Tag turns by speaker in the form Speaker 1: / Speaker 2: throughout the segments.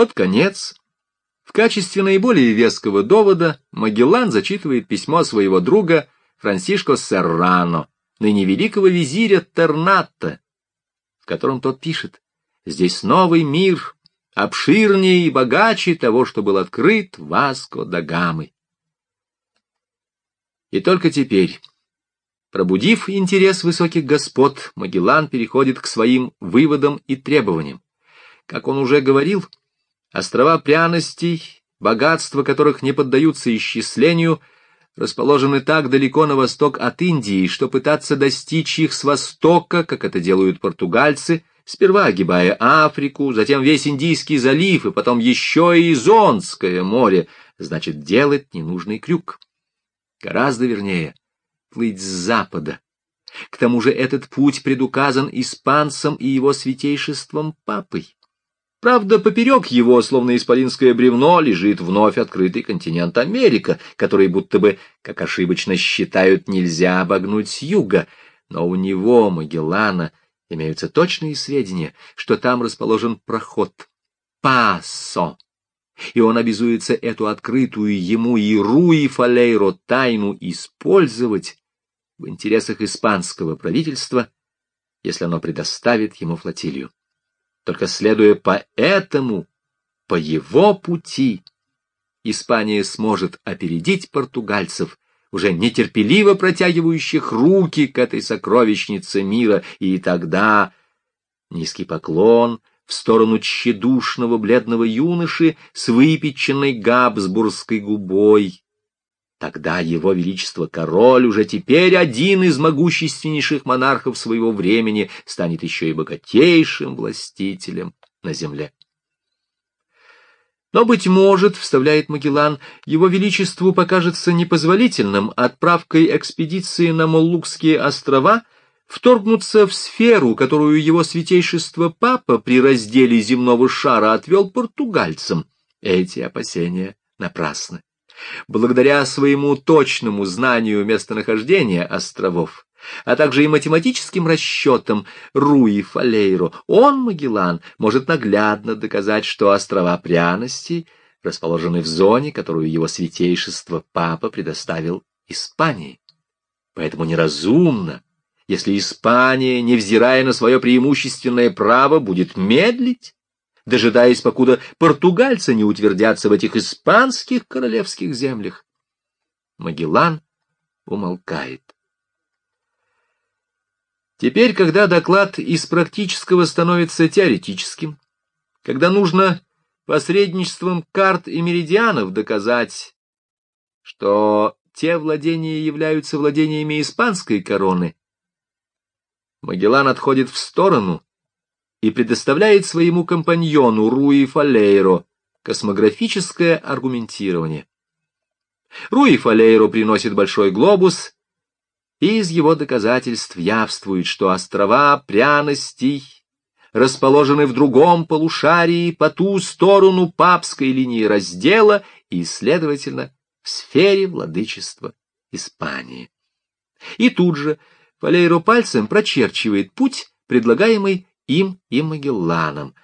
Speaker 1: Под конец, в качестве наиболее веского довода, Магеллан зачитывает письмо своего друга Франсишко Серрано, ныне великого визиря Терната, в котором тот пишет «Здесь новый мир, обширнее и богаче того, что был открыт Васко да Гамой». И только теперь, пробудив интерес высоких господ, Магеллан переходит к своим выводам и требованиям. Как он уже говорил, острова пряностей, богатства которых не поддаются исчислению, расположены так далеко на восток от Индии, что пытаться достичь их с востока, как это делают португальцы, сперва огибая Африку, затем весь Индийский залив и потом еще и Изонское море, значит делать ненужный крюк. Гораздо вернее плыть с запада. К тому же этот путь предуказан испанцам и его святейшеством папой. Правда, поперек его, словно исполинское бревно, лежит вновь открытый континент Америка, который будто бы, как ошибочно считают, нельзя обогнуть с юга. Но у него, Магеллана, имеются точные сведения, что там расположен проход Пасо, и он обязуется эту открытую ему и Фалейро тайну использовать в интересах испанского правительства, если оно предоставит ему флотилию. Только следуя по этому, по его пути, Испания сможет опередить португальцев, уже нетерпеливо протягивающих руки к этой сокровищнице мира, и тогда низкий поклон в сторону тщедушного бледного юноши с выпеченной габсбургской губой, Тогда его величество король, уже теперь один из могущественнейших монархов своего времени, станет еще и богатейшим властителем на земле. Но, быть может, вставляет Магеллан, его величеству покажется непозволительным отправкой экспедиции на Моллукские острова вторгнуться в сферу, которую его святейшество Папа при разделе земного шара отвел португальцам. Эти опасения напрасны. Благодаря своему точному знанию местонахождения островов, а также и математическим расчетам Руи Фалейро, он, Магеллан, может наглядно доказать, что острова пряностей расположены в зоне, которую его святейшество Папа предоставил Испании. Поэтому неразумно, если Испания, невзирая на свое преимущественное право, будет медлить дожидаясь, покуда португальцы не утвердятся в этих испанских королевских землях. Магеллан умолкает. Теперь, когда доклад из практического становится теоретическим, когда нужно посредничеством карт и меридианов доказать, что те владения являются владениями испанской короны, Магеллан отходит в сторону и предоставляет своему компаньону Руи Фалейро космографическое аргументирование. Руи Фалейро приносит большой глобус, и из его доказательств явствует, что острова пряностей расположены в другом полушарии по ту сторону папской линии раздела и, следовательно, в сфере владычества Испании. И тут же Фалейро пальцем прочерчивает путь, предлагаемый им и Магелланом.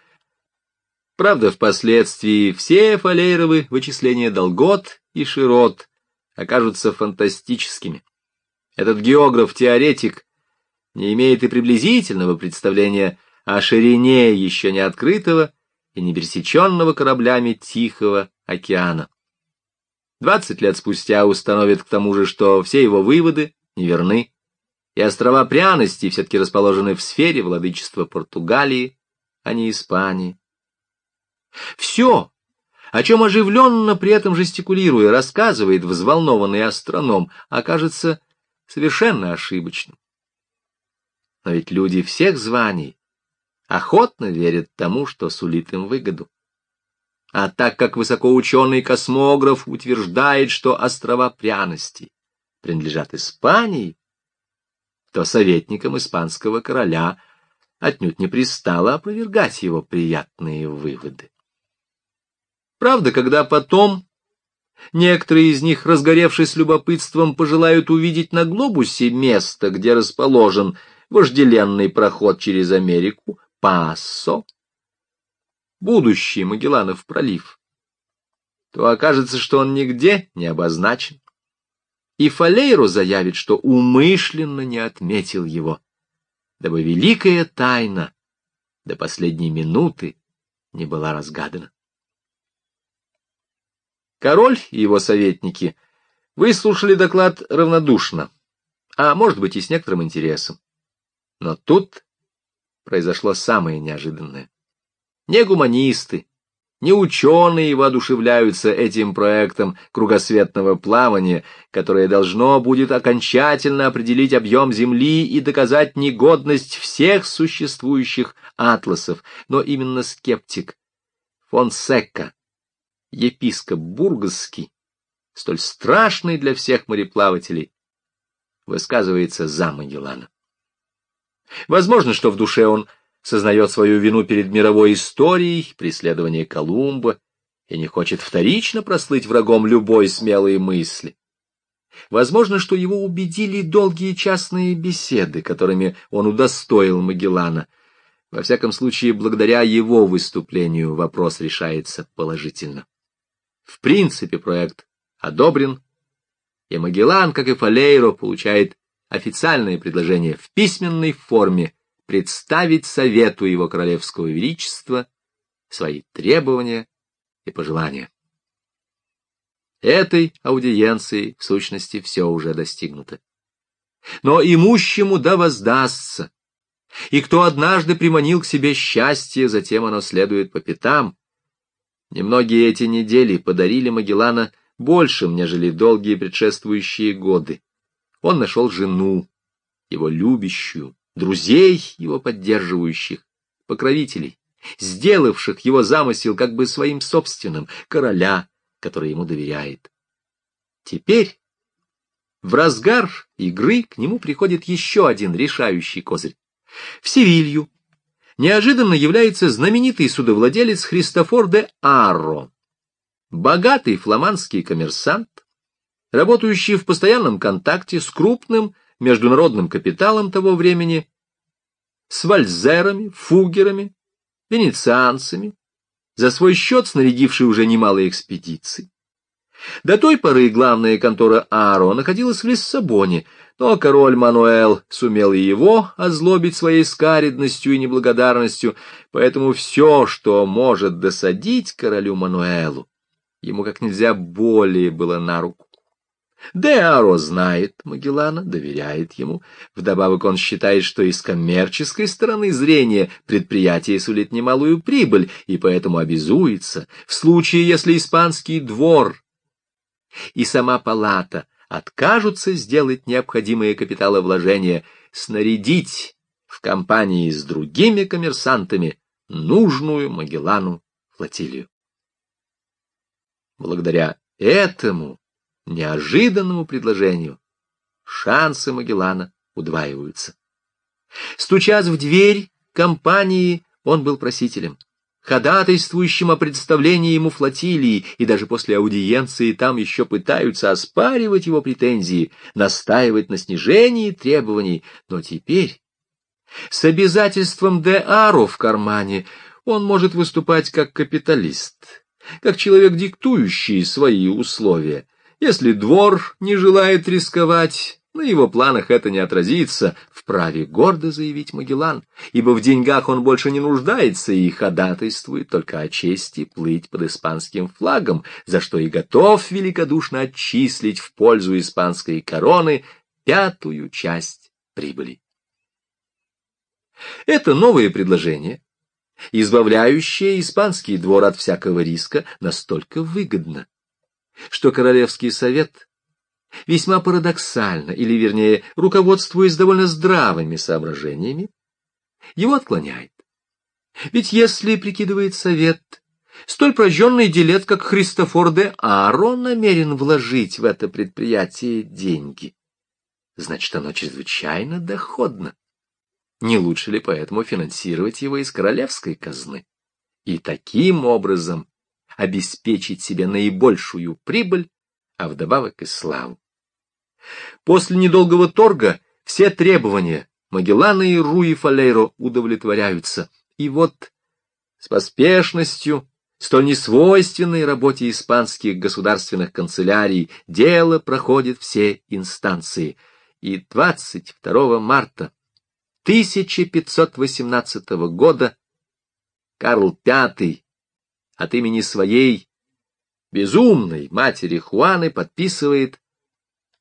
Speaker 1: Правда, впоследствии все фалейровы вычисления долгот и широт окажутся фантастическими. Этот географ-теоретик не имеет и приблизительного представления о ширине еще не открытого и не пересеченного кораблями Тихого океана. Двадцать лет спустя установит к тому же, что все его выводы неверны и острова пряности все-таки расположены в сфере владычества Португалии, а не Испании. Все, о чем оживленно при этом жестикулируя рассказывает взволнованный астроном, окажется совершенно ошибочным. Но ведь люди всех званий охотно верят тому, что сулит им выгоду. А так как высокоученый космограф утверждает, что острова пряностей принадлежат Испании, то советникам испанского короля отнюдь не пристало опровергать его приятные выводы. Правда, когда потом некоторые из них, разгоревшись любопытством, пожелают увидеть на глобусе место, где расположен вожделенный проход через Америку, Пассо, будущий Магелланов пролив, то окажется, что он нигде не обозначен. И Фалейро заявит, что умышленно не отметил его, дабы великая тайна до последней минуты не была разгадана. Король и его советники выслушали доклад равнодушно, а может быть и с некоторым интересом. Но тут произошло самое неожиданное. Не гуманисты, не ученые воодушевляются этим проектом кругосветного плавания, которое должно будет окончательно определить объем Земли и доказать негодность всех существующих атласов, но именно скептик Фонсека, епископ Бургасский, столь страшный для всех мореплавателей, высказывается за Магеллана. Возможно, что в душе он сознает свою вину перед мировой историей, преследование Колумба, и не хочет вторично прослыть врагом любой смелой мысли. Возможно, что его убедили долгие частные беседы, которыми он удостоил Магеллана. Во всяком случае, благодаря его выступлению вопрос решается положительно. В принципе, проект одобрен, и Магеллан, как и Фалейро, получает официальное предложение в письменной форме представить Совету Его Королевского Величества свои требования и пожелания. Этой аудиенции, в сущности, все уже достигнуто. Но имущему да воздастся, и кто однажды приманил к себе счастье, затем оно следует по пятам. Немногие эти недели подарили Магеллана большим, нежели долгие предшествующие годы. Он нашел жену, его любящую, друзей его поддерживающих, покровителей, сделавших его замысел как бы своим собственным, короля, который ему доверяет. Теперь в разгар игры к нему приходит еще один решающий козырь. В Севилью неожиданно является знаменитый судовладелец Христофор де Арро, богатый фламандский коммерсант, работающий в постоянном контакте с крупным международным капиталом того времени, с вальзерами, фугерами, венецианцами, за свой счет снарядивший уже немало экспедиций. До той поры главная контора Аро находилась в Лиссабоне, но король Мануэл сумел и его озлобить своей скаридностью и неблагодарностью, поэтому все, что может досадить королю Мануэлу, ему как нельзя более было на руку. Деаро знает Магеллана, доверяет ему. Вдобавок он считает, что и с коммерческой стороны зрения предприятие сулит немалую прибыль, и поэтому обязуется, в случае, если испанский двор и сама палата откажутся сделать необходимые капиталовложения, снарядить в компании с другими коммерсантами нужную Магеллану флотилию. Благодаря этому неожиданному предложению. Шансы Магеллана удваиваются. Стучась в дверь компании, он был просителем, ходатайствующим о представлении ему флотилии, и даже после аудиенции там еще пытаются оспаривать его претензии, настаивать на снижении требований, но теперь с обязательством де Аро в кармане он может выступать как капиталист, как человек, диктующий свои условия, если двор не желает рисковать, на его планах это не отразится, вправе гордо заявить Магеллан, ибо в деньгах он больше не нуждается и ходатайствует только о чести плыть под испанским флагом, за что и готов великодушно отчислить в пользу испанской короны пятую часть прибыли. Это новое предложение, избавляющее испанский двор от всякого риска, настолько выгодно, что Королевский совет весьма парадоксально, или, вернее, руководствуясь довольно здравыми соображениями, его отклоняет. Ведь если, прикидывает совет, столь прожженный делец, как Христофор де Аро, намерен вложить в это предприятие деньги, значит, оно чрезвычайно доходно. Не лучше ли поэтому финансировать его из королевской казны? И таким образом обеспечить себе наибольшую прибыль, а вдобавок и славу. После недолгого торга все требования Магеллана и Руи Фалейро удовлетворяются, и вот с поспешностью, столь несвойственной работе испанских государственных канцелярий, дело проходит все инстанции. И 22 марта 1518 года Карл V от имени своей безумной матери Хуаны подписывает,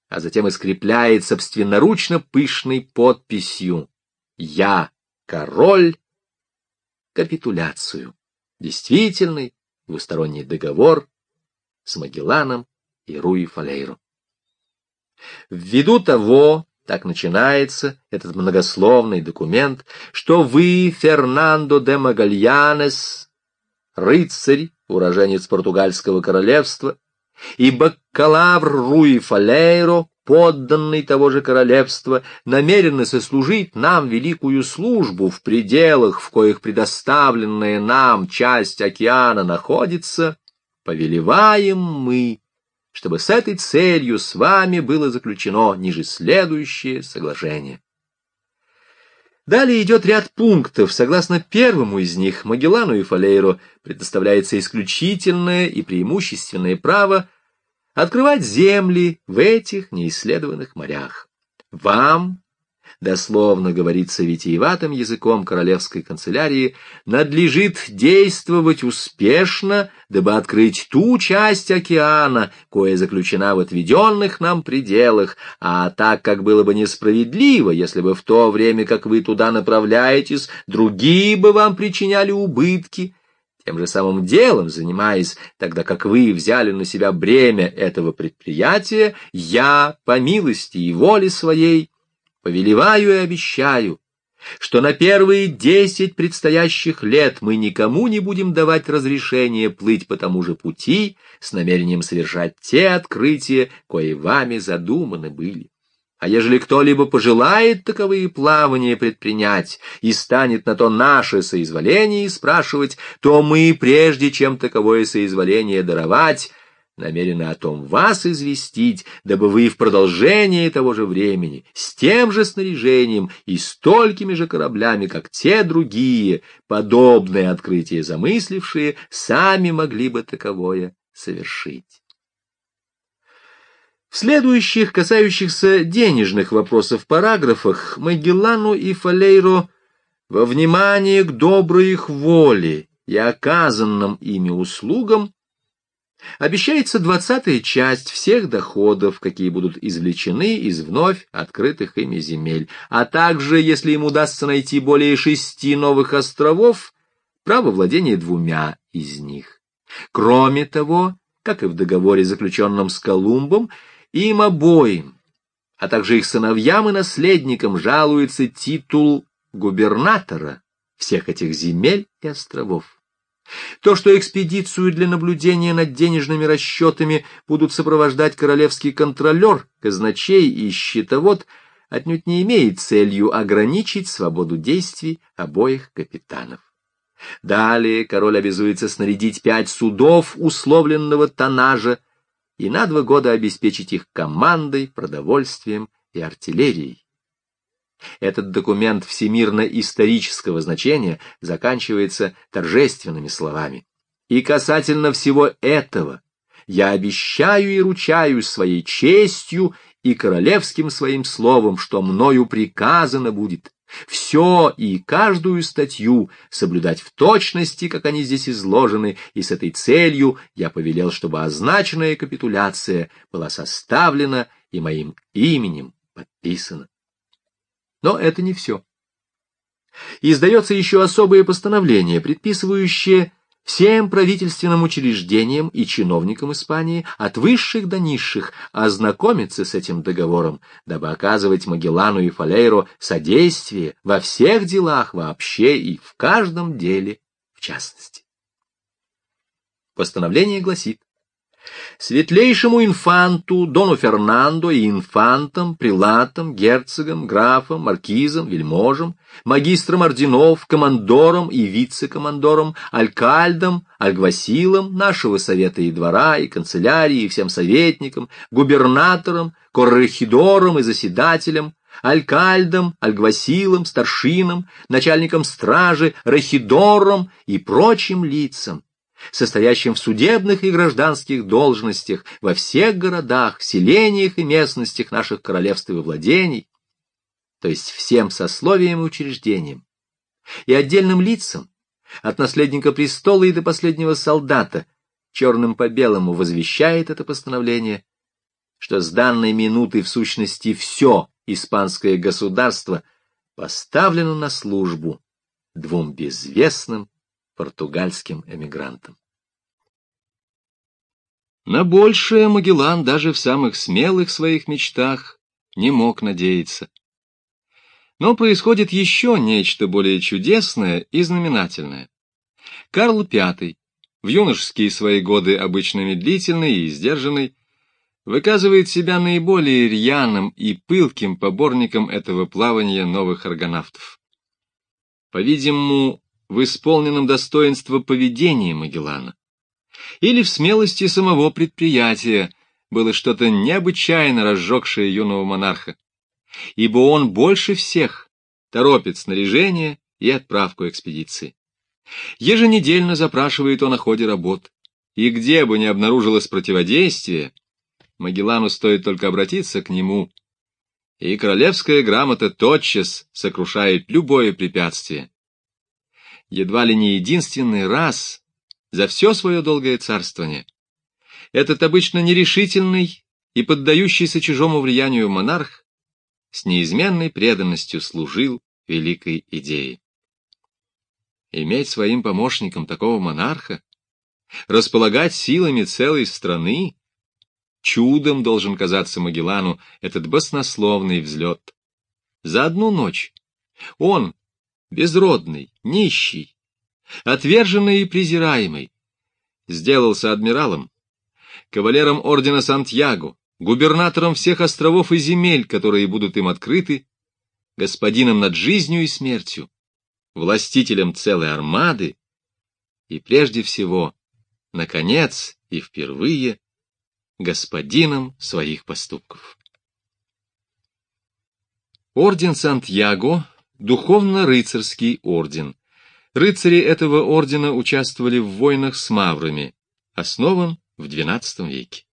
Speaker 1: а затем и скрепляет собственноручно пышной подписью «Я король» капитуляцию, действительный двусторонний договор с Магелланом и Руи Фалейро. Ввиду того, так начинается этот многословный документ, что вы, Фернандо де Магальянес, рыцарь, уроженец португальского королевства, и баккалавр Руи Фалейро, подданный того же королевства, намерены сослужить нам великую службу в пределах, в коих предоставленная нам часть океана находится, повелеваем мы, чтобы с этой целью с вами было заключено ниже следующее соглашение. Далее идет ряд пунктов. Согласно первому из них, Магеллану и Фалейро предоставляется исключительное и преимущественное право открывать земли в этих неисследованных морях. Вам, дословно говорится витиеватым языком королевской канцелярии, надлежит действовать успешно, дабы открыть ту часть океана, кое заключена в отведенных нам пределах, а так как было бы несправедливо, если бы в то время, как вы туда направляетесь, другие бы вам причиняли убытки, тем же самым делом занимаясь, тогда как вы взяли на себя бремя этого предприятия, я, по милости и воле своей, повелеваю и обещаю, что на первые десять предстоящих лет мы никому не будем давать разрешение плыть по тому же пути с намерением совершать те открытия, кои вами задуманы были. А ежели кто-либо пожелает таковые плавания предпринять и станет на то наше соизволение спрашивать, то мы, прежде чем таковое соизволение даровать, намерены о том вас известить, дабы вы в продолжение того же времени, с тем же снаряжением и столькими же кораблями, как те другие, подобное открытие замыслившие, сами могли бы таковое совершить. В следующих, касающихся денежных вопросов параграфах, Магеллану и Фалейро во внимание к доброй их воле и оказанным ими услугам обещается двадцатая часть всех доходов, какие будут извлечены из вновь открытых ими земель, а также, если им удастся найти более шести новых островов, право владения двумя из них. Кроме того, как и в договоре, заключенном с Колумбом, им обоим, а также их сыновьям и наследникам жалуется титул губернатора всех этих земель и островов. То, что экспедицию для наблюдения над денежными расчетами будут сопровождать королевский контролер, казначей и счетовод, отнюдь не имеет целью ограничить свободу действий обоих капитанов. Далее король обязуется снарядить пять судов условленного тоннажа и на два года обеспечить их командой, продовольствием и артиллерией. Этот документ всемирно-исторического значения заканчивается торжественными словами. И касательно всего этого я обещаю и ручаюсь своей честью и королевским своим словом, что мною приказано будет все и каждую статью соблюдать в точности, как они здесь изложены, и с этой целью я повелел, чтобы означенная капитуляция была составлена и моим именем подписана. Но это не все. Издается еще особое постановление, предписывающее всем правительственным учреждениям и чиновникам Испании, от высших до низших, ознакомиться с этим договором, дабы оказывать Магеллану и Фалейро содействие во всех делах вообще и в каждом деле в частности. Постановление гласит, Светлейшему инфанту, дону Фернандо и инфантам, прилатам, герцогам, графам, маркизам, вельможам, магистрам орденов, командорам и вице-командорам, алькальдам, альгвасилам нашего совета и двора, и канцелярии, и всем советникам, губернаторам, коррехидорам и заседателям, алькальдом, альгвасилом, старшином, начальником стражи, рахидором и прочим лицам, состоящим в судебных и гражданских должностях во всех городах, селениях и местностях наших королевств и владений, то есть всем сословиям и учреждениям, и отдельным лицам, от наследника престола и до последнего солдата, черным по белому возвещает это постановление, что с данной минуты в сущности все испанское государство поставлено на службу двум безвестным португальским эмигрантам. На большее Магеллан даже в самых смелых своих мечтах не мог надеяться. Но происходит еще нечто более чудесное и знаменательное. Карл V, в юношеские свои годы обычно медлительный и сдержанный, выказывает себя наиболее рьяным и пылким поборником этого плавания новых аргонавтов. По-видимому, в исполненном достоинства поведении Магеллана или в смелости самого предприятия было что-то необычайно разжегшее юного монарха, ибо он больше всех торопит снаряжение и отправку экспедиции. Еженедельно запрашивает он о ходе работ, и где бы ни обнаружилось противодействие, Магеллану стоит только обратиться к нему, и королевская грамота тотчас сокрушает любое препятствие. Едва ли не единственный раз за все свое долгое царствование этот обычно нерешительный и поддающийся чужому влиянию монарх с неизменной преданностью служил великой идее. Иметь своим помощником такого монарха, располагать силами целой страны, чудом должен казаться Магеллану этот баснословный взлет. За одну ночь он, безродный, нищий, отверженный и презираемый, сделался адмиралом, кавалером ордена Сантьяго, губернатором всех островов и земель, которые будут им открыты, господином над жизнью и смертью, властителем целой армады и, прежде всего, наконец и впервые, господином своих поступков. Орден Сантьяго — духовно-рыцарский орден. Рыцари этого ордена участвовали в войнах с маврами, основан в XII веке.